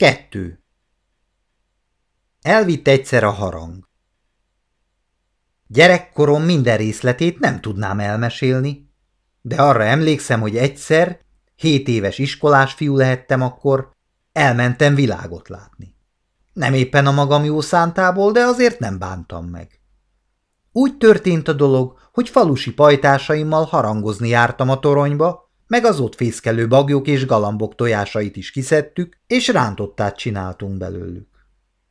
Kettő. Elvitt egyszer a harang. Gyerekkorom minden részletét nem tudnám elmesélni, de arra emlékszem, hogy egyszer, hét éves iskolás fiú lehettem akkor, elmentem világot látni. Nem éppen a magam jó szántából, de azért nem bántam meg. Úgy történt a dolog, hogy falusi pajtásaimmal harangozni jártam a toronyba, meg az ott fészkelő bagyok és galambok tojásait is kiszedtük, és rántottát csináltunk belőlük.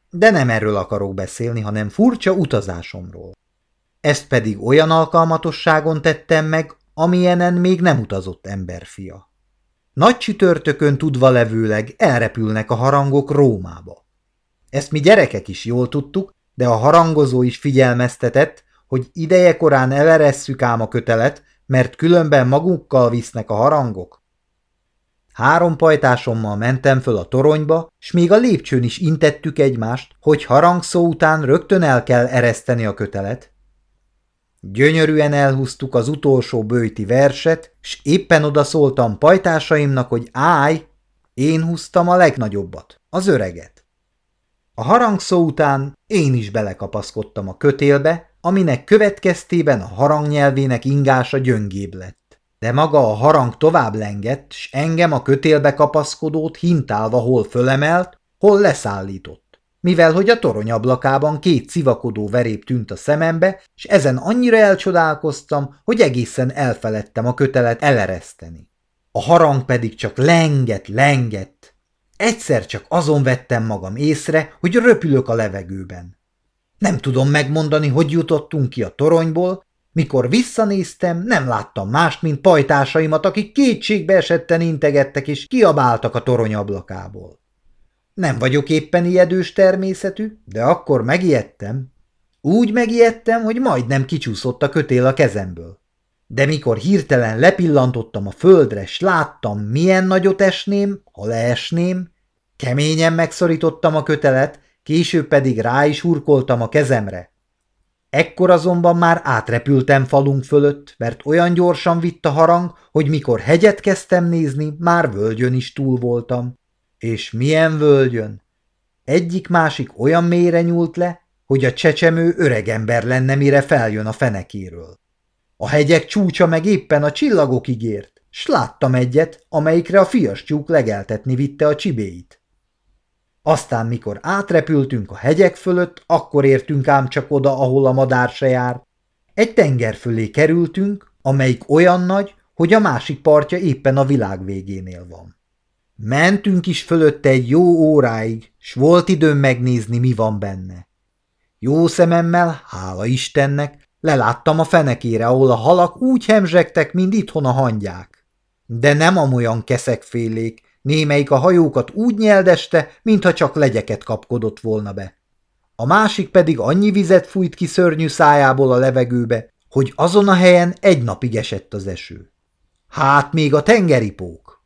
De nem erről akarok beszélni, hanem furcsa utazásomról. Ezt pedig olyan alkalmatosságon tettem meg, amilyenen még nem utazott emberfia. Nagy csütörtökön tudva levőleg elrepülnek a harangok Rómába. Ezt mi gyerekek is jól tudtuk, de a harangozó is figyelmeztetett, hogy ideje korán eleresszük ám a kötelet, mert különben magukkal visznek a harangok. Három pajtásommal mentem föl a toronyba, s még a lépcsőn is intettük egymást, hogy harangszó után rögtön el kell ereszteni a kötelet. Gyönyörűen elhúztuk az utolsó bőti verset, s éppen odaszóltam pajtásaimnak, hogy állj, én húztam a legnagyobbat, az öreget. A harangszó után én is belekapaszkodtam a kötélbe, aminek következtében a harang nyelvének ingása gyöngébb lett. De maga a harang tovább lengett, s engem a kötélbe kapaszkodót hintálva hol fölemelt, hol leszállított. Mivel hogy a torony ablakában két civakodó verép tűnt a szemembe, és ezen annyira elcsodálkoztam, hogy egészen elfeledtem a kötelet elereszteni. A harang pedig csak lengett, lengett. Egyszer csak azon vettem magam észre, hogy röpülök a levegőben. Nem tudom megmondani, hogy jutottunk ki a toronyból, mikor visszanéztem, nem láttam mást, mint pajtásaimat, akik kétségbe esetten integettek és kiabáltak a torony ablakából. Nem vagyok éppen ijedős természetű, de akkor megijedtem. Úgy megijedtem, hogy majdnem kicsúszott a kötél a kezemből. De mikor hirtelen lepillantottam a földre, s láttam, milyen nagyot esném, ha leesném, keményen megszorítottam a kötelet, később pedig rá is hurkoltam a kezemre. Ekkor azonban már átrepültem falunk fölött, mert olyan gyorsan vitt a harang, hogy mikor hegyet kezdtem nézni, már völgyön is túl voltam. És milyen völgyön? Egyik-másik olyan mélyre nyúlt le, hogy a csecsemő öregember lenne, mire feljön a fenekéről. A hegyek csúcsa meg éppen a csillagok ígért, s láttam egyet, amelyikre a fias tyúk legeltetni vitte a csibéit. Aztán, mikor átrepültünk a hegyek fölött, akkor értünk ám csak oda, ahol a madár se jár. Egy tenger fölé kerültünk, amelyik olyan nagy, hogy a másik partja éppen a világ végénél van. Mentünk is fölötte egy jó óráig, s volt időm megnézni, mi van benne. Jó szememmel, hála Istennek, leláttam a fenekére, ahol a halak úgy hemzsegtek, mint itthon a hangyák. De nem amolyan keszekfélék, Némelyik a hajókat úgy nyeldeste, mintha csak legyeket kapkodott volna be. A másik pedig annyi vizet fújt ki szörnyű szájából a levegőbe, hogy azon a helyen egy napig esett az eső. Hát még a tengeri pók.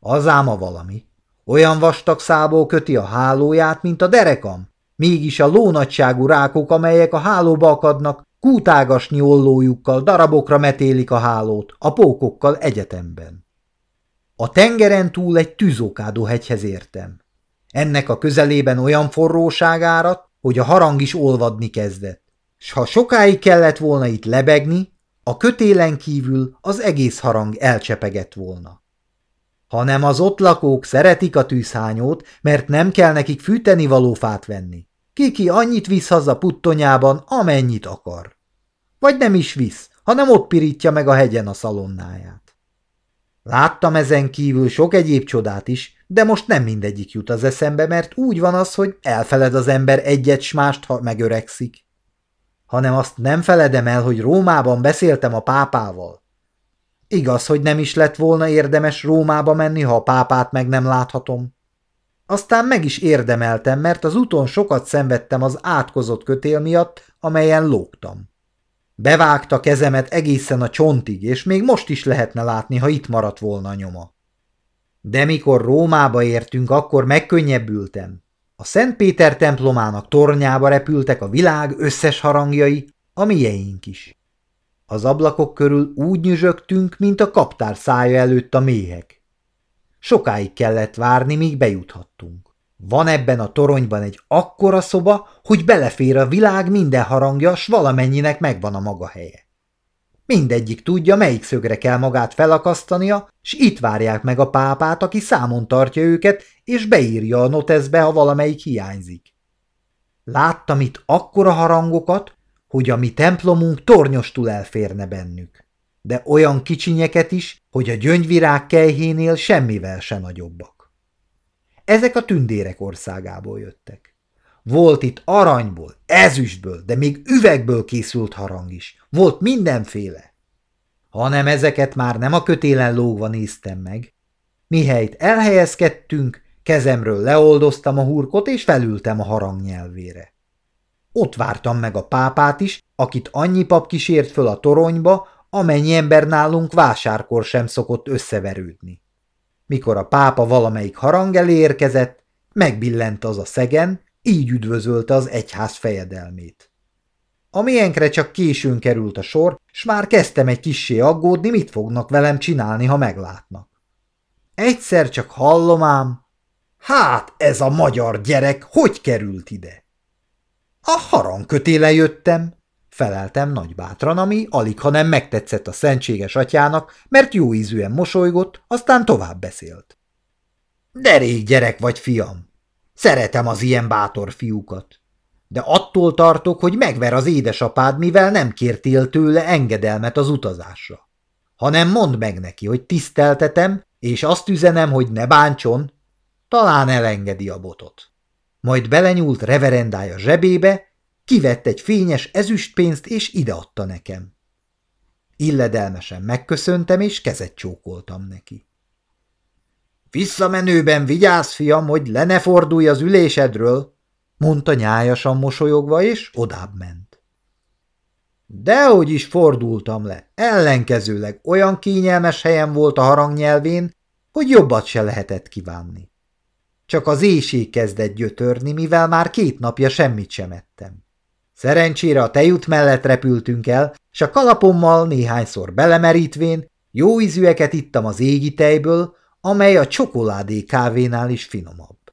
Az ám a valami. Olyan vastag szából köti a hálóját, mint a derekam. Mégis a lónagyságú rákok, amelyek a hálóba akadnak, kútágasnyi ollójukkal darabokra metélik a hálót, a pókokkal egyetemben. A tengeren túl egy tűzókádó hegyhez értem. Ennek a közelében olyan forróság árat, hogy a harang is olvadni kezdett. S ha sokáig kellett volna itt lebegni, a kötélen kívül az egész harang elcsepegett volna. Hanem az ott lakók szeretik a tűzhányót, mert nem kell nekik fűteni való fát venni. Kiki annyit visz haza puttonyában, amennyit akar. Vagy nem is visz, hanem ott pirítja meg a hegyen a szalonnáját. Láttam ezen kívül sok egyéb csodát is, de most nem mindegyik jut az eszembe, mert úgy van az, hogy elfeled az ember egyet s mást, ha megöregszik. Hanem azt nem feledem el, hogy Rómában beszéltem a pápával. Igaz, hogy nem is lett volna érdemes Rómába menni, ha a pápát meg nem láthatom. Aztán meg is érdemeltem, mert az úton sokat szenvedtem az átkozott kötél miatt, amelyen lógtam. Bevágta kezemet egészen a csontig, és még most is lehetne látni, ha itt maradt volna a nyoma. De mikor Rómába értünk, akkor megkönnyebbültem. A Szent Péter templomának tornyába repültek a világ összes harangjai, a mieink is. Az ablakok körül úgy nyüzsögtünk, mint a kaptár szája előtt a méhek. Sokáig kellett várni, míg bejuthattunk. Van ebben a toronyban egy akkora szoba, hogy belefér a világ minden harangja, s valamennyinek megvan a maga helye. Mindegyik tudja, melyik szögre kell magát felakasztania, s itt várják meg a pápát, aki számon tartja őket, és beírja a noteszbe, ha valamelyik hiányzik. Láttam itt akkora harangokat, hogy a mi templomunk tornyostul elférne bennük, de olyan kicsinyeket is, hogy a gyöngyvirág kejhénél semmivel se nagyobbak. Ezek a tündérek országából jöttek. Volt itt aranyból, ezüstből, de még üvegből készült harang is. Volt mindenféle. Hanem ezeket már nem a kötélen lógva néztem meg. Mihelyt elhelyezkedtünk, kezemről leoldoztam a hurkot, és felültem a harang nyelvére. Ott vártam meg a pápát is, akit annyi pap kísért föl a toronyba, amennyi ember nálunk vásárkor sem szokott összeverődni. Mikor a pápa valamelyik harang elé érkezett, megbillent az a szegen, így üdvözölte az egyház fejedelmét. A miénkre csak későn került a sor, s már kezdtem egy kissé aggódni, mit fognak velem csinálni, ha meglátnak. Egyszer csak hallom ám, hát ez a magyar gyerek hogy került ide? A harangkötéle jöttem, feleltem nagybátran, ami alig, ha nem megtetszett a szentséges atyának, mert jó ízűen mosolygott, aztán tovább beszélt. De rég gyerek vagy, fiam, Szeretem az ilyen bátor fiúkat. De attól tartok, hogy megver az édesapád, mivel nem kértél tőle engedelmet az utazásra. Hanem mondd meg neki, hogy tiszteltetem, és azt üzenem, hogy ne bántson, talán elengedi a botot. Majd belenyúlt reverendája zsebébe, kivett egy fényes ezüstpénzt, és ideadta nekem. Illedelmesen megköszöntem, és kezet csókoltam neki. Visszamenőben vigyázz, fiam, hogy le ne fordulj az ülésedről, mondta nyájasan mosolyogva, és odább ment. Dehogy is fordultam le, ellenkezőleg olyan kényelmes helyen volt a harangnyelvén, hogy jobbat se lehetett kívánni. Csak az éjség kezdett gyötörni, mivel már két napja semmit sem ettem. Szerencsére a tejút mellett repültünk el, s a kalapommal néhányszor belemerítvén jó ízűeket ittam az égi tejből, amely a csokoládé kávénál is finomabb.